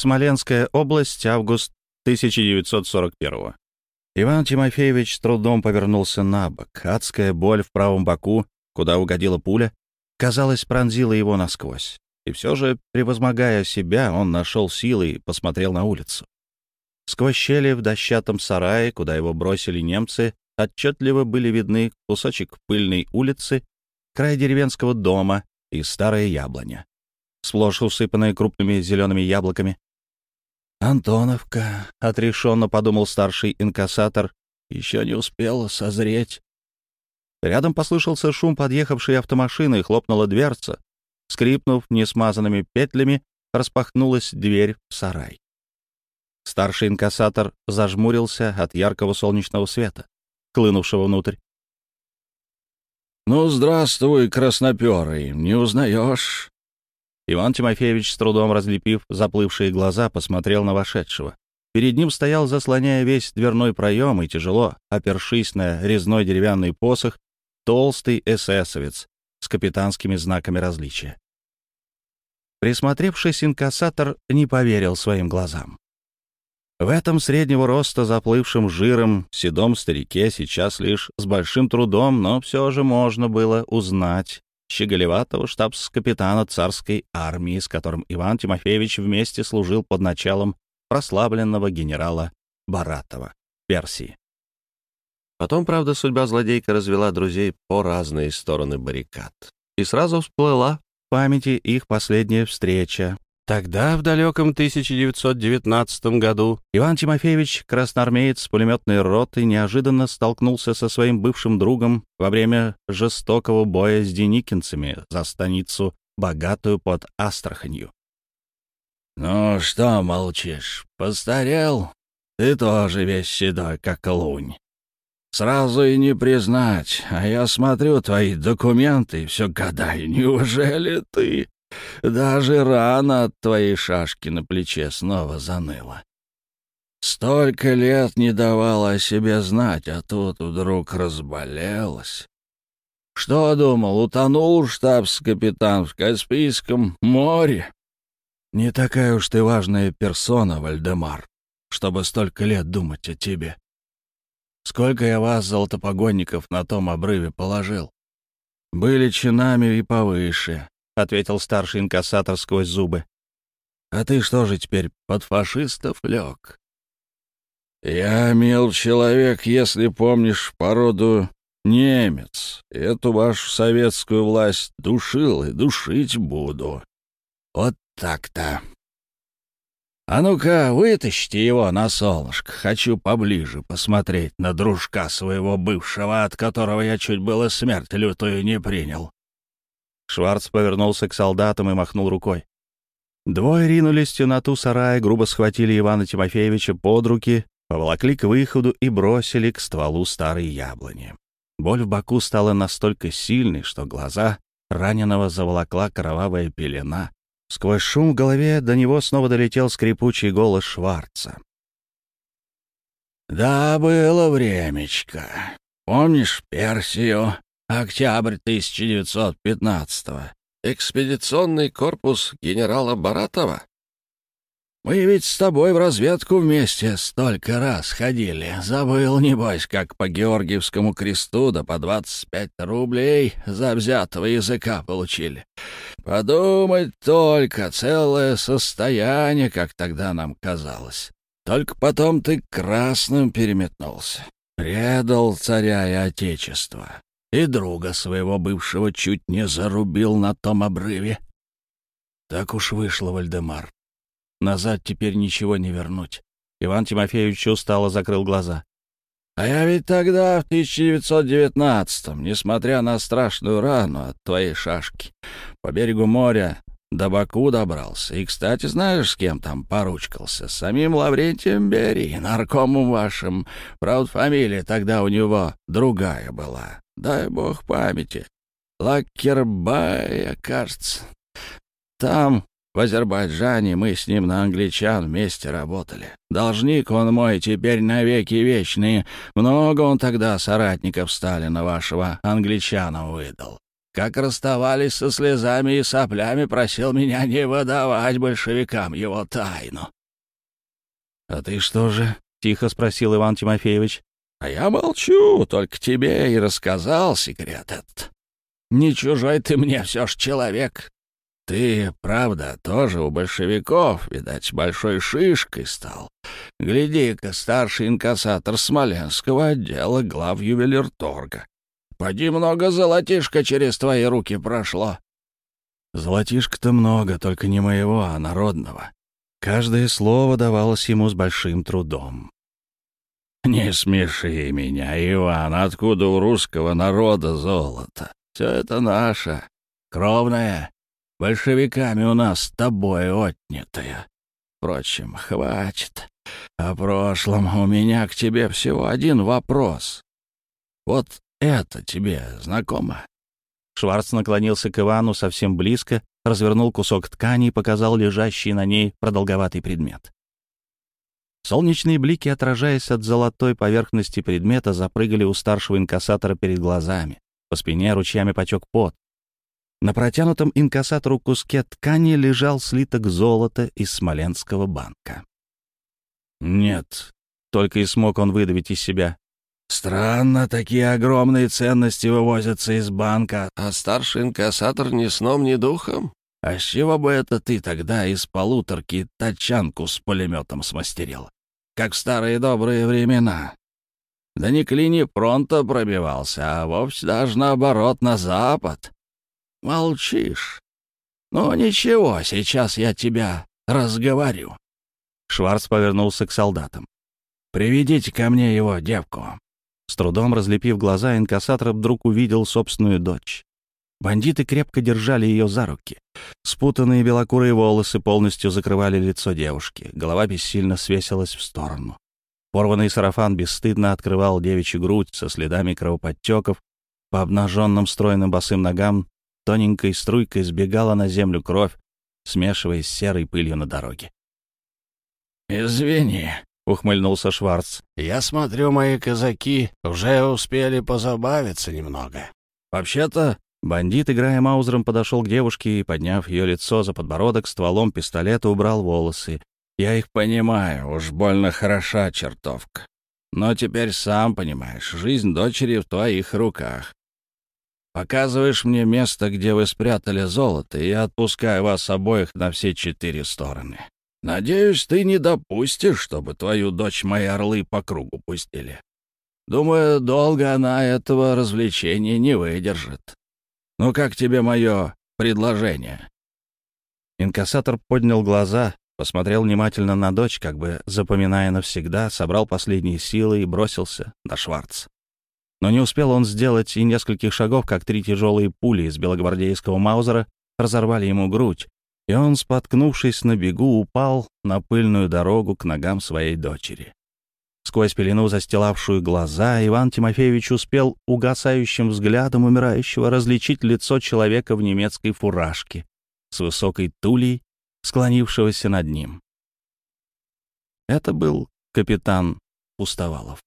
Смоленская область, август 1941 Иван Тимофеевич с трудом повернулся на бок. Адская боль в правом боку, куда угодила пуля, казалось, пронзила его насквозь. И все же, превозмогая себя, он нашел силы и посмотрел на улицу. Сквозь щели в дощатом сарае, куда его бросили немцы, отчетливо были видны кусочек пыльной улицы, край деревенского дома и старая яблоня, сплошь усыпанная крупными зелеными яблоками. «Антоновка», — отрешенно подумал старший инкассатор, — «еще не успела созреть». Рядом послышался шум подъехавшей автомашины хлопнула дверца. Скрипнув несмазанными петлями, распахнулась дверь в сарай. Старший инкассатор зажмурился от яркого солнечного света, клынувшего внутрь. «Ну, здравствуй, красноперый, не узнаешь?» Иван Тимофеевич, с трудом разлепив заплывшие глаза, посмотрел на вошедшего. Перед ним стоял, заслоняя весь дверной проем и тяжело, опершись на резной деревянный посох, толстый эсэсовец с капитанскими знаками различия. Присмотревшись, инкассатор не поверил своим глазам. В этом среднего роста, заплывшем жиром, седом старике сейчас лишь с большим трудом, но все же можно было узнать щеголеватого штабс-капитана царской армии, с которым Иван Тимофеевич вместе служил под началом прославленного генерала Баратова, Персии. Потом, правда, судьба злодейка развела друзей по разные стороны баррикад. И сразу всплыла в памяти их последняя встреча, Тогда, в далеком 1919 году, Иван Тимофеевич, красноармеец пулеметной роты, неожиданно столкнулся со своим бывшим другом во время жестокого боя с деникинцами за станицу, богатую под Астраханью. «Ну что молчишь? Постарел? Ты тоже весь седой, как лунь. Сразу и не признать, а я смотрю твои документы и все гадаю, неужели ты...» Даже рана от твоей шашки на плече снова заныла. Столько лет не давала о себе знать, а тут вдруг разболелась. Что думал, утонул штабс-капитан в Каспийском море? Не такая уж ты важная персона, Вальдемар, чтобы столько лет думать о тебе. Сколько я вас, золотопогонников, на том обрыве положил. Были чинами и повыше, — ответил старший инкассатор сквозь зубы. «А ты что же теперь под фашистов лег?» «Я, мил человек, если помнишь породу немец. Эту вашу советскую власть душил и душить буду. Вот так-то. А ну-ка, вытащите его на солнышко. Хочу поближе посмотреть на дружка своего бывшего, от которого я чуть было смерть лютую не принял. Шварц повернулся к солдатам и махнул рукой. Двое ринулись в темноту сарая, грубо схватили Ивана Тимофеевича под руки, поволокли к выходу и бросили к стволу старой яблони. Боль в боку стала настолько сильной, что глаза раненого заволокла кровавая пелена. Сквозь шум в голове до него снова долетел скрипучий голос Шварца. «Да, было времечко. Помнишь Персию? Октябрь 1915-го. Экспедиционный корпус генерала Баратова. Мы ведь с тобой в разведку вместе столько раз ходили. Забыл, небось, как по Георгиевскому кресту да по 25 рублей за взятого языка получили. Подумать только, целое состояние, как тогда нам казалось. Только потом ты красным переметнулся. Предал царя и отечество и друга своего бывшего чуть не зарубил на том обрыве. Так уж вышло, Вальдемар. Назад теперь ничего не вернуть. Иван Тимофеевич устало закрыл глаза. А я ведь тогда, в 1919-м, несмотря на страшную рану от твоей шашки, по берегу моря до Баку добрался. И, кстати, знаешь, с кем там поручкался? С самим Лаврентием Берии, наркомом вашим. Правда, фамилия тогда у него другая была дай бог памяти. Лакербая, кажется. Там, в Азербайджане, мы с ним на англичан вместе работали. Должник он мой теперь навеки вечные. Много он тогда соратников Сталина вашего англичанам выдал. как расставались со слезами и соплями, просил меня не выдавать большевикам его тайну. — А ты что же? — тихо спросил Иван Тимофеевич. — А я молчу, только тебе и рассказал секрет этот. Не чужой ты мне все ж человек. Ты, правда, тоже у большевиков, видать, большой шишкой стал. Гляди-ка, старший инкассатор Смоленского отдела глав ювелирторга. Поди много золотишка через твои руки прошло. Золотишка-то много, только не моего, а народного. Каждое слово давалось ему с большим трудом. «Не смеши меня, Иван, откуда у русского народа золото? Все это наше, кровное, большевиками у нас с тобой отнятое. Впрочем, хватит. О прошлом у меня к тебе всего один вопрос. Вот это тебе знакомо?» Шварц наклонился к Ивану совсем близко, развернул кусок ткани и показал лежащий на ней продолговатый предмет. Солнечные блики, отражаясь от золотой поверхности предмета, запрыгали у старшего инкассатора перед глазами. По спине ручьями потек пот. На протянутом инкассатору куске ткани лежал слиток золота из Смоленского банка. «Нет», — только и смог он выдавить из себя. «Странно, такие огромные ценности вывозятся из банка, а старший инкассатор ни сном, ни духом. А с чего бы это ты тогда из полуторки тачанку с пулеметом смастерил? Как в старые добрые времена. Да не клини фронта пробивался, а вовсе даже наоборот, на запад. Молчишь. Ну ничего, сейчас я тебя разговорю. Шварц повернулся к солдатам. «Приведите ко мне его девку». С трудом разлепив глаза, инкассатор вдруг увидел собственную дочь. Бандиты крепко держали ее за руки. Спутанные белокурые волосы полностью закрывали лицо девушки. Голова бессильно свесилась в сторону. Порванный сарафан бесстыдно открывал девичью грудь со следами кровоподтеков. По обнаженным стройным босым ногам тоненькой струйкой сбегала на землю кровь, смешиваясь с серой пылью на дороге. «Извини», — ухмыльнулся Шварц. «Я смотрю, мои казаки уже успели позабавиться немного. Вообще-то Бандит, играя маузером, подошел к девушке и, подняв ее лицо за подбородок, стволом пистолета убрал волосы. «Я их понимаю, уж больно хороша чертовка. Но теперь сам понимаешь, жизнь дочери в твоих руках. Показываешь мне место, где вы спрятали золото, и я отпускаю вас обоих на все четыре стороны. Надеюсь, ты не допустишь, чтобы твою дочь мои орлы по кругу пустили. Думаю, долго она этого развлечения не выдержит. Ну как тебе мое предложение?» Инкассатор поднял глаза, посмотрел внимательно на дочь, как бы запоминая навсегда, собрал последние силы и бросился на Шварц. Но не успел он сделать и нескольких шагов, как три тяжелые пули из белогвардейского маузера разорвали ему грудь, и он, споткнувшись на бегу, упал на пыльную дорогу к ногам своей дочери. Сквозь пелену, застилавшую глаза, Иван Тимофеевич успел угасающим взглядом умирающего различить лицо человека в немецкой фуражке с высокой тулей, склонившегося над ним. Это был капитан Пустовалов.